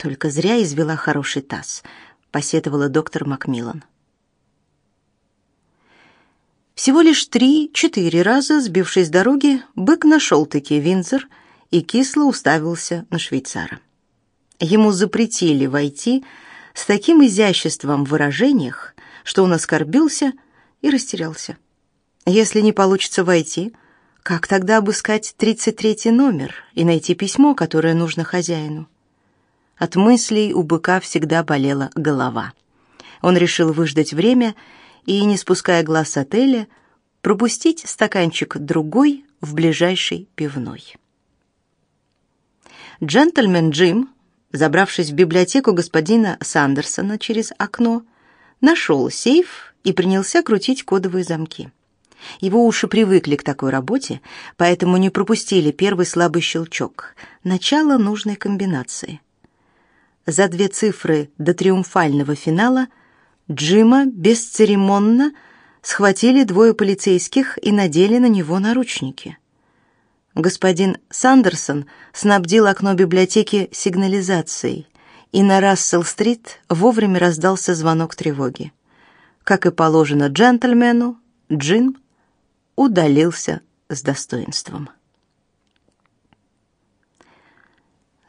Только зря извела хороший таз, посетовала доктор Макмиллан. Всего лишь три-четыре раза, сбившись с дороги, бык нашел-таки Винзор и кисло уставился на швейцара. Ему запретили войти с таким изяществом в выражениях, что он оскорбился и растерялся. Если не получится войти, как тогда обыскать 33 номер и найти письмо, которое нужно хозяину? От мыслей у быка всегда болела голова. Он решил выждать время и, не спуская глаз с отеля, пропустить стаканчик другой в ближайшей пивной. Джентльмен Джим, забравшись в библиотеку господина Сандерсона через окно, нашел сейф и принялся крутить кодовые замки. Его уши привыкли к такой работе, поэтому не пропустили первый слабый щелчок начало нужной комбинации. За две цифры до триумфального финала Джима бесцеремонно схватили двое полицейских и надели на него наручники. Господин Сандерсон снабдил окно библиотеки сигнализацией, и на Рассел-стрит вовремя раздался звонок тревоги. Как и положено джентльмену, Джин удалился с достоинством.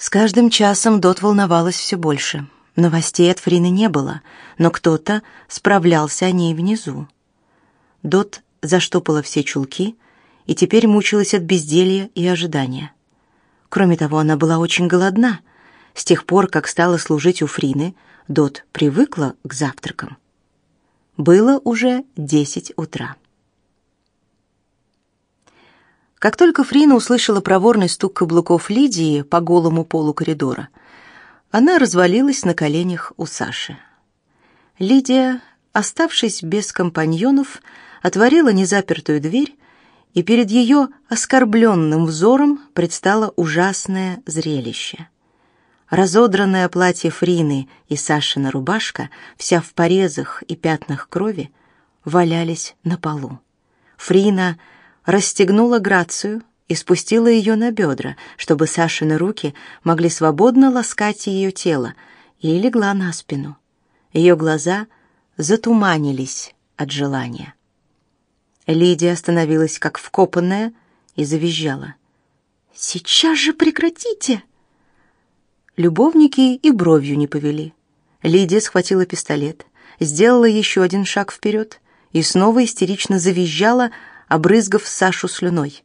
С каждым часом Дот волновалась все больше. Новостей от Фрины не было, но кто-то справлялся о ней внизу. Дот заштопала все чулки и теперь мучилась от безделья и ожидания. Кроме того, она была очень голодна. С тех пор, как стала служить у Фрины, Дот привыкла к завтракам. Было уже десять утра. Как только Фрина услышала проворный стук каблуков Лидии по голому полу коридора, она развалилась на коленях у Саши. Лидия, оставшись без компаньонов, отворила незапертую дверь, и перед ее оскорбленным взором предстало ужасное зрелище. Разодранное платье Фрины и Сашина рубашка, вся в порезах и пятнах крови, валялись на полу. Фрина расстегнула Грацию и спустила ее на бедра, чтобы Сашины руки могли свободно ласкать ее тело, и легла на спину. Ее глаза затуманились от желания. Лидия остановилась как вкопанная и завизжала. «Сейчас же прекратите!» Любовники и бровью не повели. Лидия схватила пистолет, сделала еще один шаг вперед и снова истерично завизжала, обрызгав Сашу слюной.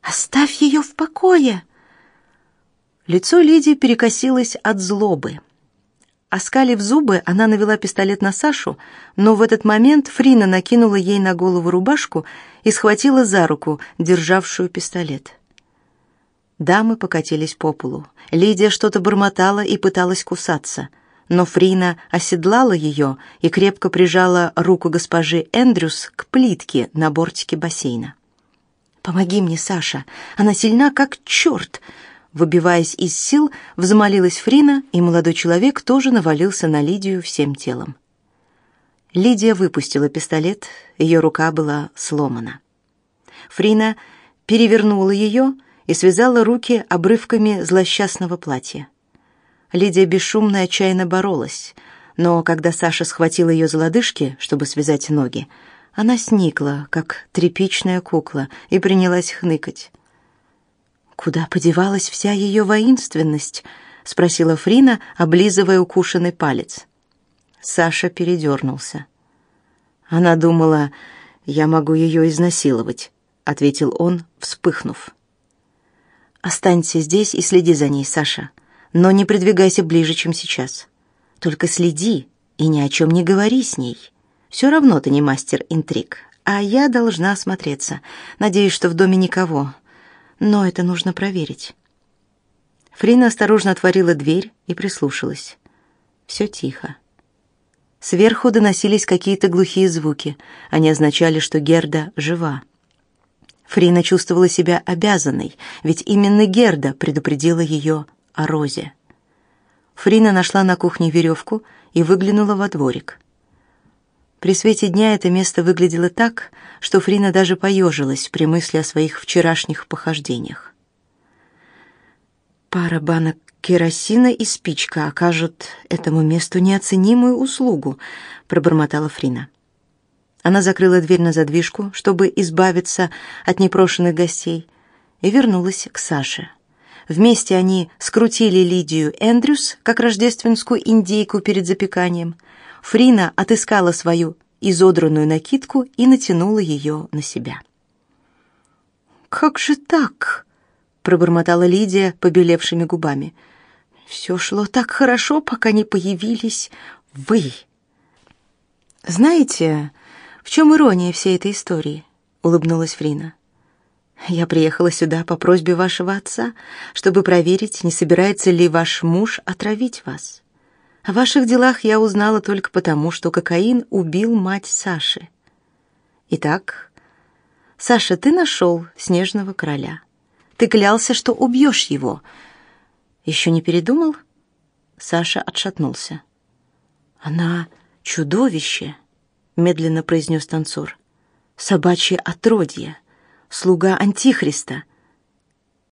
«Оставь ее в покое!» Лицо Лидии перекосилось от злобы. Оскалив зубы, она навела пистолет на Сашу, но в этот момент Фрина накинула ей на голову рубашку и схватила за руку, державшую пистолет. Дамы покатились по полу. Лидия что-то бормотала и пыталась кусаться — но Фрина оседлала ее и крепко прижала руку госпожи Эндрюс к плитке на бортике бассейна. «Помоги мне, Саша, она сильна как черт!» Выбиваясь из сил, взмолилась Фрина, и молодой человек тоже навалился на Лидию всем телом. Лидия выпустила пистолет, ее рука была сломана. Фрина перевернула ее и связала руки обрывками злосчастного платья. Лидия бесшумно и отчаянно боролась, но когда Саша схватил ее за лодыжки, чтобы связать ноги, она сникла, как тряпичная кукла, и принялась хныкать. «Куда подевалась вся ее воинственность?» — спросила Фрина, облизывая укушенный палец. Саша передернулся. Она думала, я могу ее изнасиловать, ответил он, вспыхнув. Останься здесь и следи за ней, Саша но не придвигайся ближе, чем сейчас. Только следи и ни о чем не говори с ней. Все равно ты не мастер интриг, а я должна осмотреться. Надеюсь, что в доме никого, но это нужно проверить. Фрина осторожно отворила дверь и прислушалась. Все тихо. Сверху доносились какие-то глухие звуки. Они означали, что Герда жива. Фрина чувствовала себя обязанной, ведь именно Герда предупредила ее о Розе. Фрина нашла на кухне веревку и выглянула во дворик. При свете дня это место выглядело так, что Фрина даже поежилась при мысли о своих вчерашних похождениях. Пара банок керосина и спичка окажут этому месту неоценимую услугу, пробормотала Фрина. Она закрыла дверь на задвижку, чтобы избавиться от непрошенных гостей, и вернулась к Саше. Вместе они скрутили Лидию Эндрюс, как рождественскую индейку перед запеканием. Фрина отыскала свою изодранную накидку и натянула ее на себя. «Как же так?» — пробормотала Лидия побелевшими губами. «Все шло так хорошо, пока не появились вы». «Знаете, в чем ирония всей этой истории?» — улыбнулась Фрина. «Я приехала сюда по просьбе вашего отца, чтобы проверить, не собирается ли ваш муж отравить вас. О ваших делах я узнала только потому, что кокаин убил мать Саши. Итак, Саша, ты нашел снежного короля. Ты клялся, что убьешь его. Еще не передумал? Саша отшатнулся. Она чудовище, медленно произнес танцор. Собачье отродье, слуга антихриста —